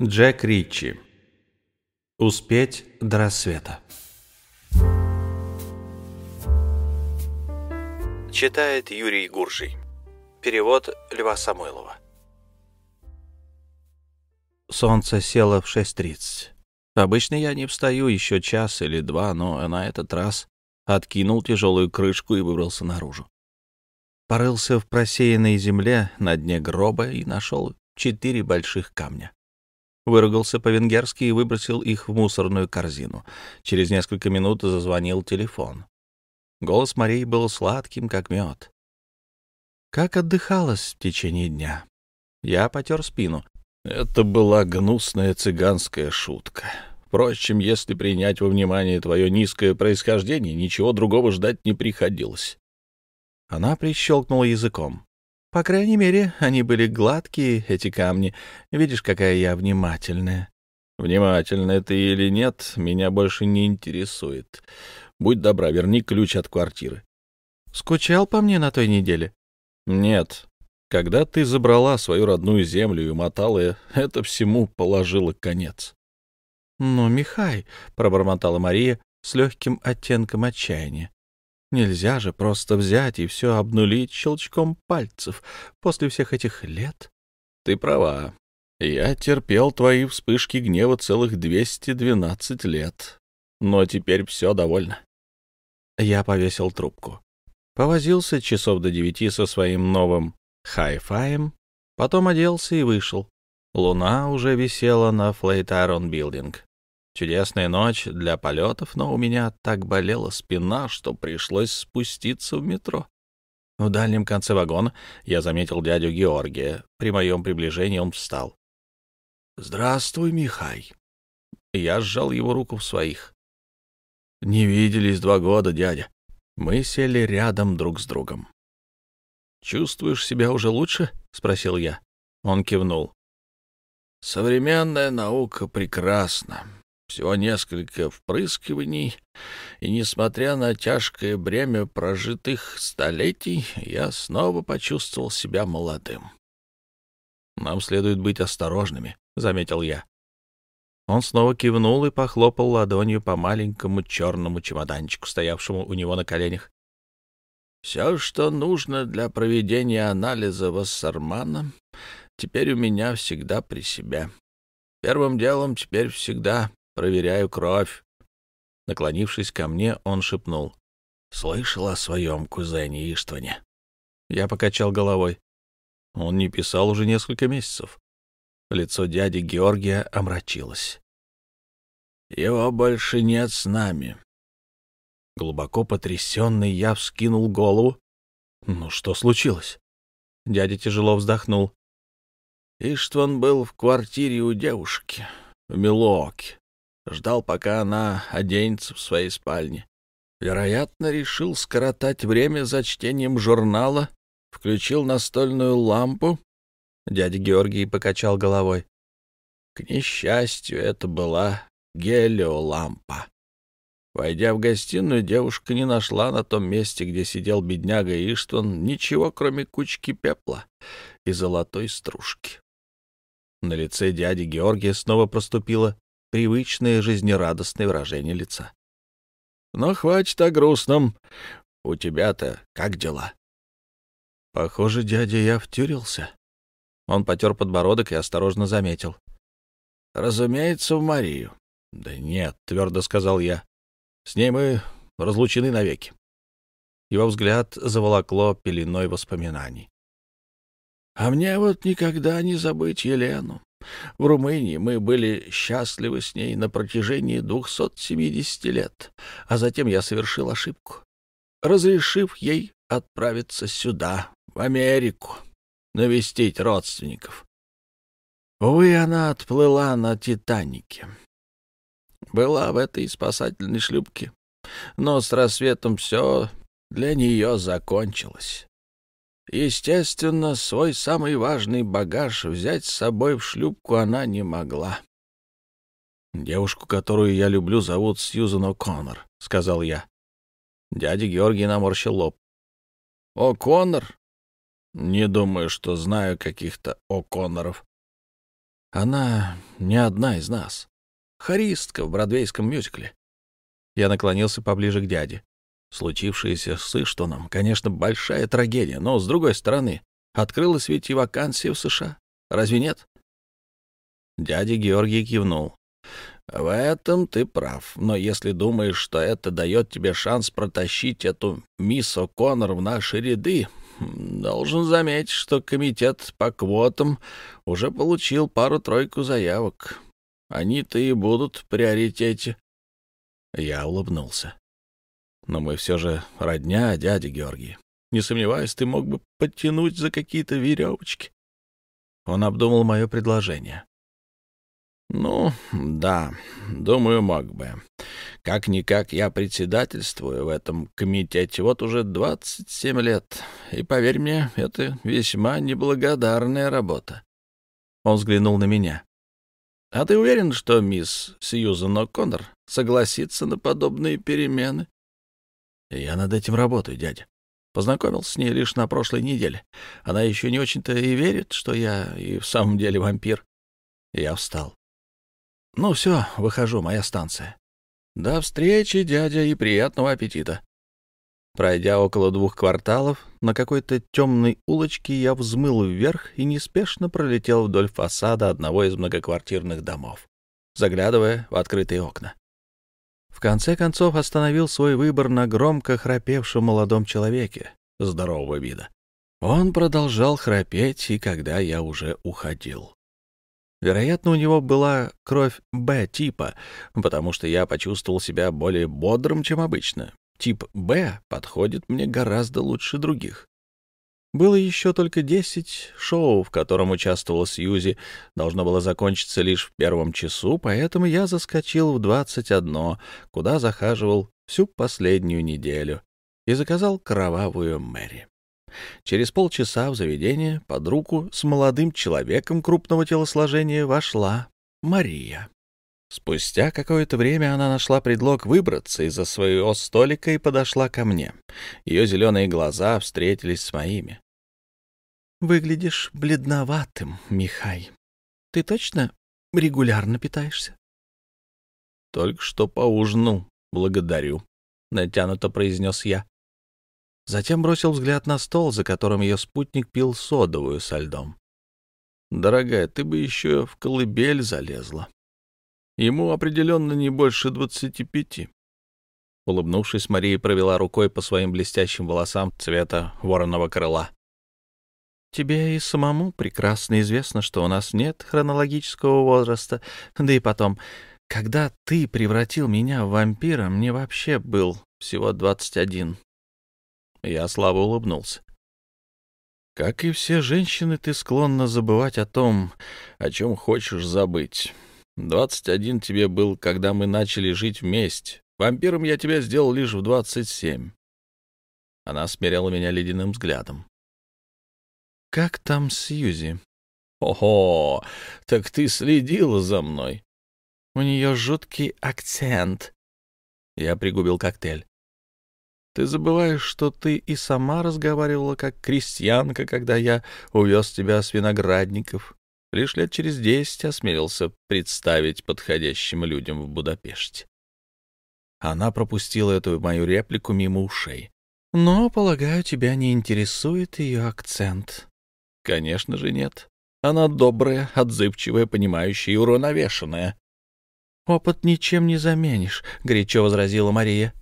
Джек Ричи. Успеть до рассвета. Читает Юрий Гуржий. Перевод Льва Самойлова. Солнце село в 6.30. Обычно я не встаю еще час или два, но на этот раз откинул тяжелую крышку и выбрался наружу. Порылся в просеянной земле на дне гроба и нашел четыре больших камня выругался по-венгерски и выбросил их в мусорную корзину. Через несколько минут зазвонил телефон. Голос Марии был сладким, как мед. Как отдыхалась в течение дня? Я потер спину. Это была гнусная цыганская шутка. Впрочем, если принять во внимание твое низкое происхождение, ничего другого ждать не приходилось. Она прищелкнула языком. По крайней мере, они были гладкие, эти камни. Видишь, какая я внимательная. Внимательная ты или нет, меня больше не интересует. Будь добра, верни ключ от квартиры. Скучал по мне на той неделе? Нет. Когда ты забрала свою родную землю и мотала, это всему положило конец. Ну, Михай, пробормотала Мария с легким оттенком отчаяния. Нельзя же просто взять и все обнулить щелчком пальцев после всех этих лет. Ты права. Я терпел твои вспышки гнева целых 212 лет. Но теперь все довольно. Я повесил трубку. Повозился часов до девяти со своим новым хай-фаем, потом оделся и вышел. Луна уже висела на Флейтарон Билдинг. Чудесная ночь для полетов, но у меня так болела спина, что пришлось спуститься в метро. В дальнем конце вагона я заметил дядю Георгия. При моем приближении он встал. «Здравствуй, Михай». Я сжал его руку в своих. «Не виделись два года, дядя». Мы сели рядом друг с другом. «Чувствуешь себя уже лучше?» — спросил я. Он кивнул. «Современная наука прекрасна всего несколько впрыскиваний, и, несмотря на тяжкое бремя прожитых столетий, я снова почувствовал себя молодым. «Нам следует быть осторожными», — заметил я. Он снова кивнул и похлопал ладонью по маленькому черному чемоданчику, стоявшему у него на коленях. «Все, что нужно для проведения анализа Вассармана, теперь у меня всегда при себе. Первым делом теперь всегда Проверяю кровь. Наклонившись ко мне, он шепнул. «Слышал о своем кузене Иштване?» Я покачал головой. Он не писал уже несколько месяцев. Лицо дяди Георгия омрачилось. «Его больше нет с нами». Глубоко потрясенный я вскинул голову. «Ну что случилось?» Дядя тяжело вздохнул. Иштван был в квартире у девушки в Милуоке. Ждал, пока она оденется в своей спальне. Вероятно, решил скоротать время за чтением журнала, включил настольную лампу. Дядя Георгий покачал головой. К несчастью, это была гелиолампа. Войдя в гостиную, девушка не нашла на том месте, где сидел бедняга Иштван, ничего, кроме кучки пепла и золотой стружки. На лице дяди Георгия снова проступила привычное жизнерадостное выражение лица. «Но хватит о грустном. У тебя-то как дела?» «Похоже, дядя, я втюрился». Он потер подбородок и осторожно заметил. «Разумеется, в Марию». «Да нет», — твердо сказал я. «С ней мы разлучены навеки». Его взгляд заволокло пеленой воспоминаний. «А мне вот никогда не забыть Елену. В Румынии мы были счастливы с ней на протяжении 270 лет, а затем я совершил ошибку, разрешив ей отправиться сюда, в Америку, навестить родственников. Увы, она отплыла на «Титанике». Была в этой спасательной шлюпке, но с рассветом все для нее закончилось. Естественно, свой самый важный багаж взять с собой в шлюпку она не могла. «Девушку, которую я люблю, зовут Сьюзан О'Коннор», — сказал я. Дядя Георгий наморщил лоб. «О'Коннор? Не думаю, что знаю каких-то О'Конноров. Она не одна из нас. Харистка в бродвейском мюзикле. Я наклонился поближе к дяде. Случившееся с Иштоном, конечно, большая трагедия, но, с другой стороны, открылась ведь и вакансия в США. Разве нет? Дядя Георгий кивнул. В этом ты прав, но если думаешь, что это дает тебе шанс протащить эту мисс О'Коннор в наши ряды, должен заметить, что комитет по квотам уже получил пару-тройку заявок. Они-то и будут в приоритете. Я улыбнулся. Но мы все же родня, дядя Георгий. Не сомневаюсь, ты мог бы подтянуть за какие-то веревочки. Он обдумал мое предложение. Ну, да, думаю, мог бы. Как-никак я председательствую в этом комитете вот уже 27 лет. И поверь мне, это весьма неблагодарная работа. Он взглянул на меня. А ты уверен, что мисс Сьюзан О'Коннор согласится на подобные перемены? Я над этим работаю, дядя. Познакомился с ней лишь на прошлой неделе. Она еще не очень-то и верит, что я и в самом деле вампир. Я встал. Ну все, выхожу, моя станция. До встречи, дядя, и приятного аппетита. Пройдя около двух кварталов, на какой-то темной улочке я взмыл вверх и неспешно пролетел вдоль фасада одного из многоквартирных домов, заглядывая в открытые окна. В конце концов остановил свой выбор на громко храпевшем молодом человеке здорового вида. Он продолжал храпеть, и когда я уже уходил. Вероятно, у него была кровь Б-типа, потому что я почувствовал себя более бодрым, чем обычно. Тип Б подходит мне гораздо лучше других. Было еще только десять шоу, в котором участвовала Сьюзи. Должно было закончиться лишь в первом часу, поэтому я заскочил в двадцать одно, куда захаживал всю последнюю неделю, и заказал кровавую Мэри. Через полчаса в заведение под руку с молодым человеком крупного телосложения вошла Мария. Спустя какое-то время она нашла предлог выбраться из-за своего столика и подошла ко мне. Ее зеленые глаза встретились с моими. «Выглядишь бледноватым, Михай. Ты точно регулярно питаешься?» «Только что поужинал. Благодарю», — натянуто произнес я. Затем бросил взгляд на стол, за которым ее спутник пил содовую со льдом. «Дорогая, ты бы еще в колыбель залезла. Ему определенно не больше двадцати пяти». Улыбнувшись, Мария провела рукой по своим блестящим волосам цвета вороного крыла. «Тебе и самому прекрасно известно, что у нас нет хронологического возраста. Да и потом, когда ты превратил меня в вампира, мне вообще был всего двадцать один. Я слабо улыбнулся. Как и все женщины, ты склонна забывать о том, о чем хочешь забыть. Двадцать один тебе был, когда мы начали жить вместе. Вампиром я тебя сделал лишь в двадцать семь. Она смиряла меня ледяным взглядом. «Как там Сьюзи?» «Ого, так ты следила за мной!» «У нее жуткий акцент». Я пригубил коктейль. Ты забываешь, что ты и сама разговаривала как крестьянка, когда я увез тебя с виноградников. Лишь лет через десять осмелился представить подходящим людям в Будапеште. Она пропустила эту мою реплику мимо ушей. «Но, полагаю, тебя не интересует ее акцент». «Конечно же нет. Она добрая, отзывчивая, понимающая и уравновешенная». «Опыт ничем не заменишь», — горячо возразила Мария.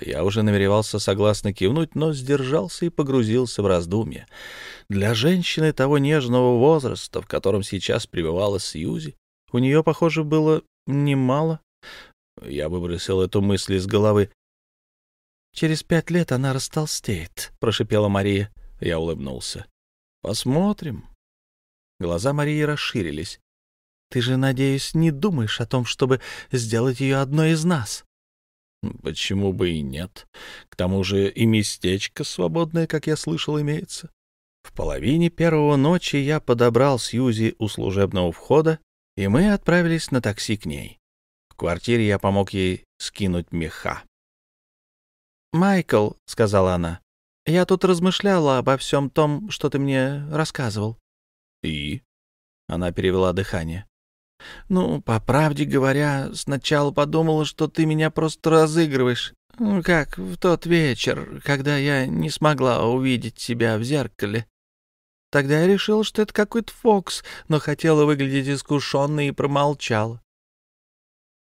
Я уже намеревался согласно кивнуть, но сдержался и погрузился в раздумья. Для женщины того нежного возраста, в котором сейчас пребывала Сьюзи, у нее, похоже, было немало. Я выбросил эту мысль из головы. «Через пять лет она растолстеет», — прошипела Мария. Я улыбнулся. «Посмотрим». Глаза Марии расширились. «Ты же, надеюсь, не думаешь о том, чтобы сделать ее одной из нас?» Почему бы и нет? К тому же и местечко свободное, как я слышал, имеется. В половине первого ночи я подобрал Сьюзи у служебного входа, и мы отправились на такси к ней. В квартире я помог ей скинуть меха. «Майкл», — сказала она, — «я тут размышляла обо всем том, что ты мне рассказывал». «И?» — она перевела дыхание. Ну, по правде говоря, сначала подумала, что ты меня просто разыгрываешь. Ну, как в тот вечер, когда я не смогла увидеть себя в зеркале. Тогда я решила, что это какой-то фокс, но хотела выглядеть искушенной и промолчала.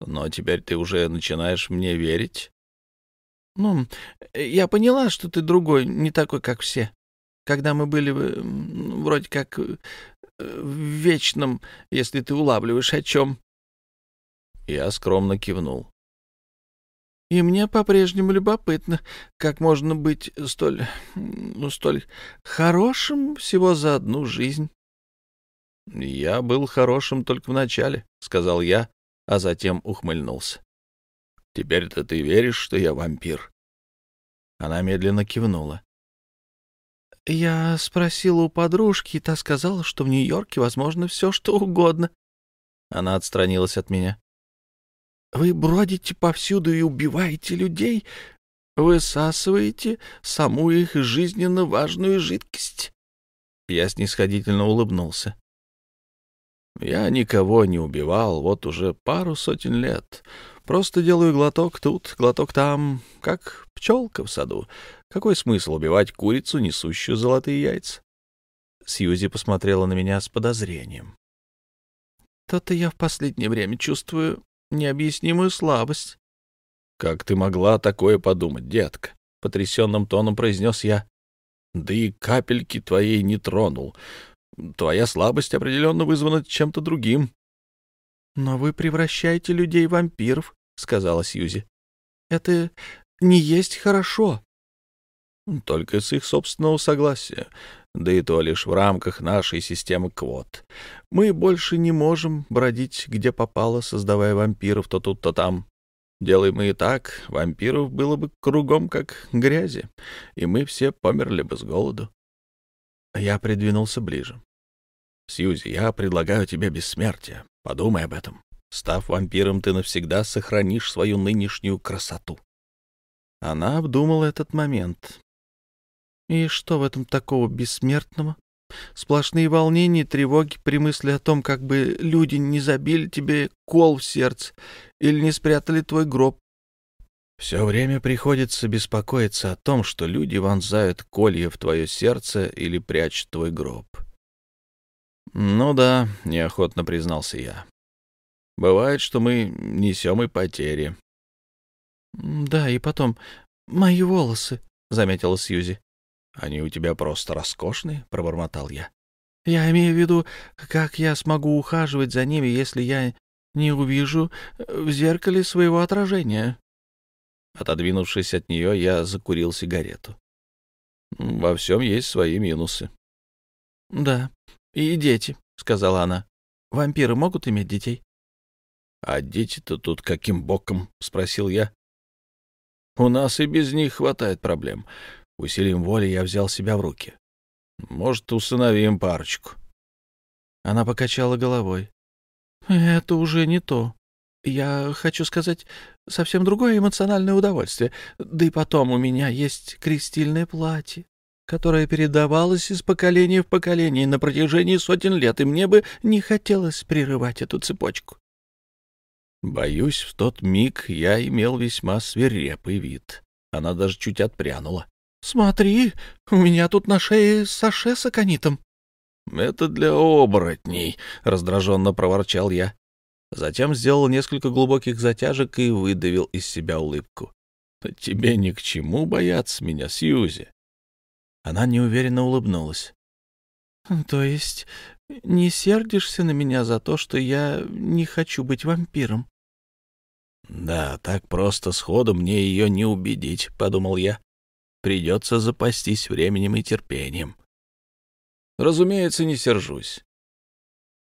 Но теперь ты уже начинаешь мне верить? Ну, я поняла, что ты другой, не такой, как все. Когда мы были вроде как э, в вечном, если ты улавливаешь о чем. Я скромно кивнул. И мне по-прежнему любопытно, как можно быть столь, ну, столь хорошим всего за одну жизнь. Я был хорошим только в начале, сказал я, а затем ухмыльнулся. Теперь-то ты веришь, что я вампир? Она медленно кивнула. Я спросила у подружки, и та сказала, что в Нью-Йорке возможно все, что угодно. Она отстранилась от меня. Вы бродите повсюду и убиваете людей, высасываете саму их жизненно важную жидкость. Я снисходительно улыбнулся. Я никого не убивал вот уже пару сотен лет. Просто делаю глоток тут, глоток там, как пчелка в саду. Какой смысл убивать курицу, несущую золотые яйца? Сьюзи посмотрела на меня с подозрением. То-то я в последнее время чувствую необъяснимую слабость. — Как ты могла такое подумать, детка? — потрясенным тоном произнес я. — Да и капельки твоей не тронул. Твоя слабость определенно вызвана чем-то другим. — Но вы превращаете людей в вампиров, — сказала Сьюзи. — Это не есть хорошо. — Только с их собственного согласия, да и то лишь в рамках нашей системы квот. Мы больше не можем бродить где попало, создавая вампиров то тут, то там. Делаем мы и так, вампиров было бы кругом как грязи, и мы все померли бы с голоду. Я придвинулся ближе. Сьюзи, я предлагаю тебе бессмертие. Подумай об этом. Став вампиром, ты навсегда сохранишь свою нынешнюю красоту. Она обдумала этот момент. И что в этом такого бессмертного? Сплошные волнения, тревоги при мысли о том, как бы люди не забили тебе кол в сердце или не спрятали твой гроб. Все время приходится беспокоиться о том, что люди вонзают колья в твое сердце или прячут твой гроб. Ну да, неохотно признался я. Бывает, что мы несем и потери. Да, и потом, мои волосы, — заметила Сьюзи. Они у тебя просто роскошные, — пробормотал я. Я имею в виду, как я смогу ухаживать за ними, если я не увижу в зеркале своего отражения. Отодвинувшись от нее, я закурил сигарету. Во всем есть свои минусы. — Да, и дети, — сказала она. — Вампиры могут иметь детей? — А дети-то тут каким боком? — спросил я. — У нас и без них хватает проблем. Усилием воли я взял себя в руки. Может, усыновим парочку. Она покачала головой. — Это уже не то. Я хочу сказать, совсем другое эмоциональное удовольствие. Да и потом у меня есть крестильное платье которая передавалась из поколения в поколение на протяжении сотен лет, и мне бы не хотелось прерывать эту цепочку. Боюсь, в тот миг я имел весьма свирепый вид. Она даже чуть отпрянула. — Смотри, у меня тут на шее саше с аконитом. — Это для оборотней, — раздраженно проворчал я. Затем сделал несколько глубоких затяжек и выдавил из себя улыбку. — Тебе ни к чему бояться меня, Сьюзи. Она неуверенно улыбнулась. — То есть не сердишься на меня за то, что я не хочу быть вампиром? — Да, так просто сходу мне ее не убедить, — подумал я. Придется запастись временем и терпением. Разумеется, не сержусь.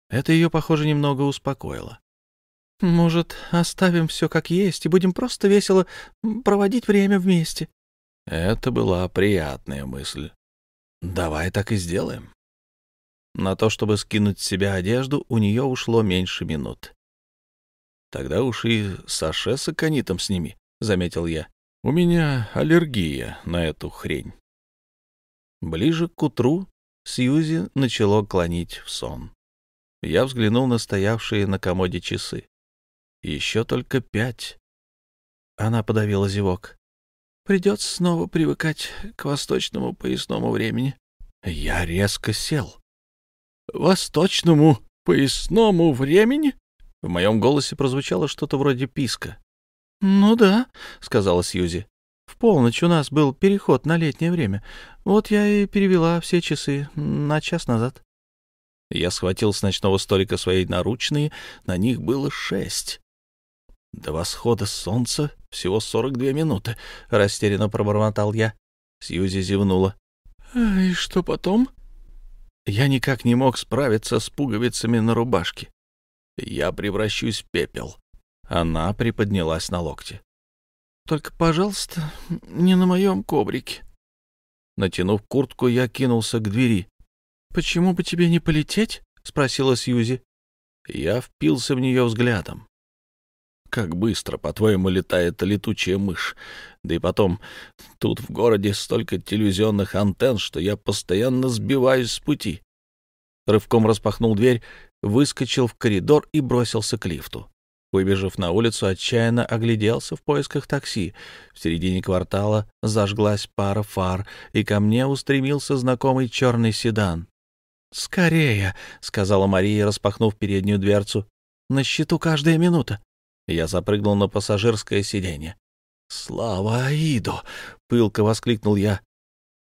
Это ее, похоже, немного успокоило. «Может, оставим все как есть и будем просто весело проводить время вместе?» Это была приятная мысль. Давай так и сделаем. На то, чтобы скинуть с себя одежду, у нее ушло меньше минут. Тогда уж и Саше с аконитом сними, — заметил я. У меня аллергия на эту хрень. Ближе к утру Сьюзи начало клонить в сон. Я взглянул на стоявшие на комоде часы. Еще только пять. Она подавила зевок. Придется снова привыкать к восточному поясному времени. Я резко сел. «Восточному поясному времени?» В моем голосе прозвучало что-то вроде писка. «Ну да», — сказала Сьюзи. «В полночь у нас был переход на летнее время. Вот я и перевела все часы на час назад». Я схватил с ночного столика свои наручные, на них было шесть. До восхода солнца всего сорок две минуты, — растерянно пробормотал я. Сьюзи зевнула. «И что потом?» Я никак не мог справиться с пуговицами на рубашке. Я превращусь в пепел. Она приподнялась на локте. «Только, пожалуйста, не на моем коврике». Натянув куртку, я кинулся к двери. «Почему бы тебе не полететь?» — спросила Сьюзи. Я впился в нее взглядом. Как быстро, по-твоему, летает летучая мышь? Да и потом, тут в городе столько телевизионных антенн, что я постоянно сбиваюсь с пути. Рывком распахнул дверь, выскочил в коридор и бросился к лифту. Выбежав на улицу, отчаянно огляделся в поисках такси. В середине квартала зажглась пара фар, и ко мне устремился знакомый черный седан. «Скорее!» — сказала Мария, распахнув переднюю дверцу. «На счету каждая минута». Я запрыгнул на пассажирское сиденье. «Слава Аиду!» — пылко воскликнул я.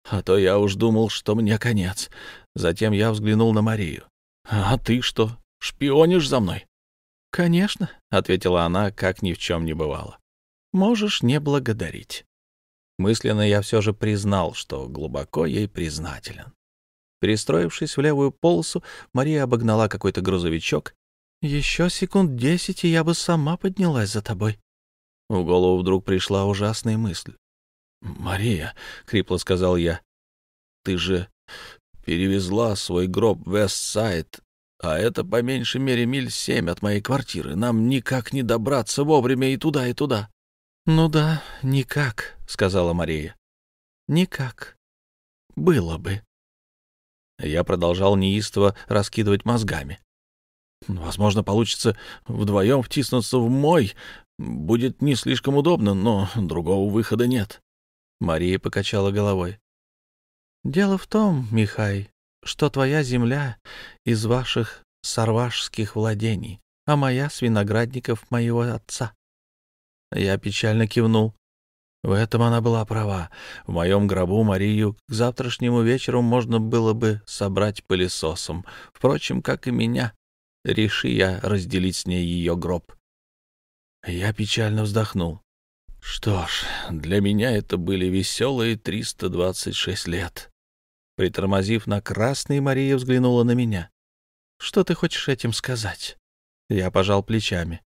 А то я уж думал, что мне конец. Затем я взглянул на Марию. «А ты что, шпионишь за мной?» «Конечно», — ответила она, как ни в чем не бывало. «Можешь не благодарить». Мысленно я все же признал, что глубоко ей признателен. Перестроившись в левую полосу, Мария обогнала какой-то грузовичок еще секунд десять, и я бы сама поднялась за тобой. В голову вдруг пришла ужасная мысль. «Мария», — хрипло сказал я, — «ты же перевезла свой гроб в Вестсайд, а это по меньшей мере миль семь от моей квартиры. Нам никак не добраться вовремя и туда, и туда». «Ну да, никак», — сказала Мария. «Никак. Было бы». Я продолжал неистово раскидывать мозгами. Возможно, получится вдвоем втиснуться в мой. Будет не слишком удобно, но другого выхода нет. Мария покачала головой. Дело в том, Михай, что твоя земля из ваших сарвашских владений, а моя с виноградников моего отца. Я печально кивнул. В этом она была права. В моем гробу Марию к завтрашнему вечеру можно было бы собрать пылесосом. Впрочем, как и меня реши я разделить с ней ее гроб. Я печально вздохнул. Что ж, для меня это были веселые 326 лет. Притормозив на красный, Мария взглянула на меня. «Что ты хочешь этим сказать?» Я пожал плечами.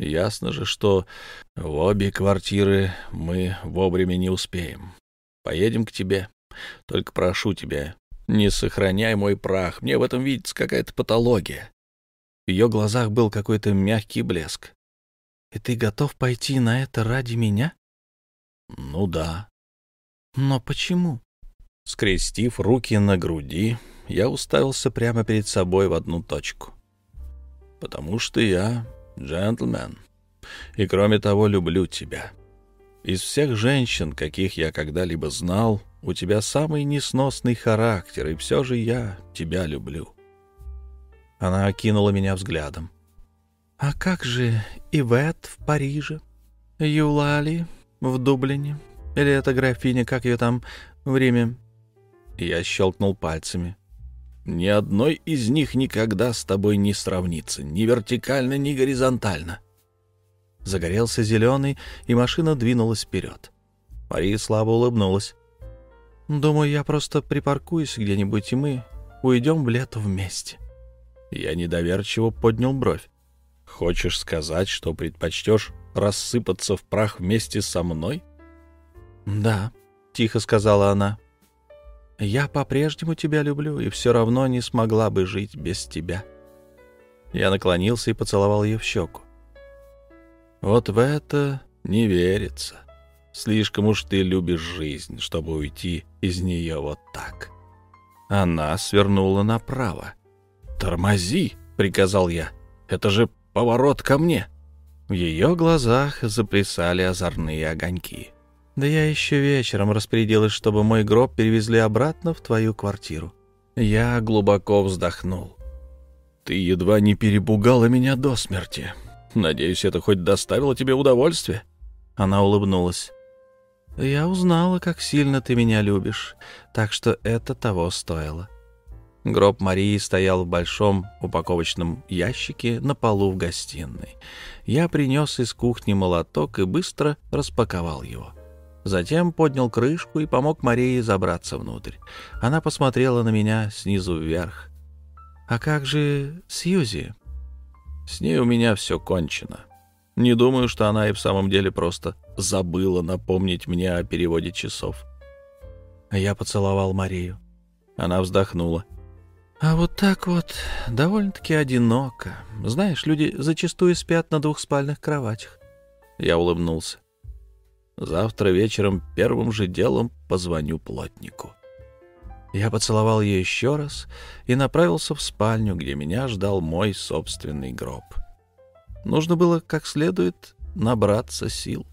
Ясно же, что в обе квартиры мы вовремя не успеем. Поедем к тебе. Только прошу тебя, не сохраняй мой прах. Мне в этом видится какая-то патология. Ее глазах был какой-то мягкий блеск. «И ты готов пойти на это ради меня?» «Ну да». «Но почему?» Скрестив руки на груди, я уставился прямо перед собой в одну точку. «Потому что я джентльмен, и кроме того люблю тебя. Из всех женщин, каких я когда-либо знал, у тебя самый несносный характер, и все же я тебя люблю. Она окинула меня взглядом. «А как же Ивет в Париже? Юлали в Дублине? Или эта графиня, как ее там, в Риме?» Я щелкнул пальцами. «Ни одной из них никогда с тобой не сравнится, ни вертикально, ни горизонтально». Загорелся зеленый, и машина двинулась вперед. Мария слабо улыбнулась. «Думаю, я просто припаркуюсь где-нибудь, и мы уйдем в лето вместе». Я недоверчиво поднял бровь. «Хочешь сказать, что предпочтешь рассыпаться в прах вместе со мной?» «Да», — тихо сказала она. «Я по-прежнему тебя люблю и все равно не смогла бы жить без тебя». Я наклонился и поцеловал ее в щеку. «Вот в это не верится. Слишком уж ты любишь жизнь, чтобы уйти из нее вот так». Она свернула направо. «Тормози!» — приказал я. «Это же поворот ко мне!» В ее глазах заплясали озорные огоньки. «Да я еще вечером распорядилась, чтобы мой гроб перевезли обратно в твою квартиру». Я глубоко вздохнул. «Ты едва не перепугала меня до смерти. Надеюсь, это хоть доставило тебе удовольствие?» Она улыбнулась. «Я узнала, как сильно ты меня любишь, так что это того стоило». Гроб Марии стоял в большом упаковочном ящике на полу в гостиной. Я принес из кухни молоток и быстро распаковал его. Затем поднял крышку и помог Марии забраться внутрь. Она посмотрела на меня снизу вверх. «А как же Сьюзи?» «С ней у меня все кончено. Не думаю, что она и в самом деле просто забыла напомнить мне о переводе часов». Я поцеловал Марию. Она вздохнула. А вот так вот довольно-таки одиноко. Знаешь, люди зачастую спят на двухспальных кроватях. Я улыбнулся. Завтра вечером первым же делом позвоню плотнику. Я поцеловал ее еще раз и направился в спальню, где меня ждал мой собственный гроб. Нужно было как следует набраться сил.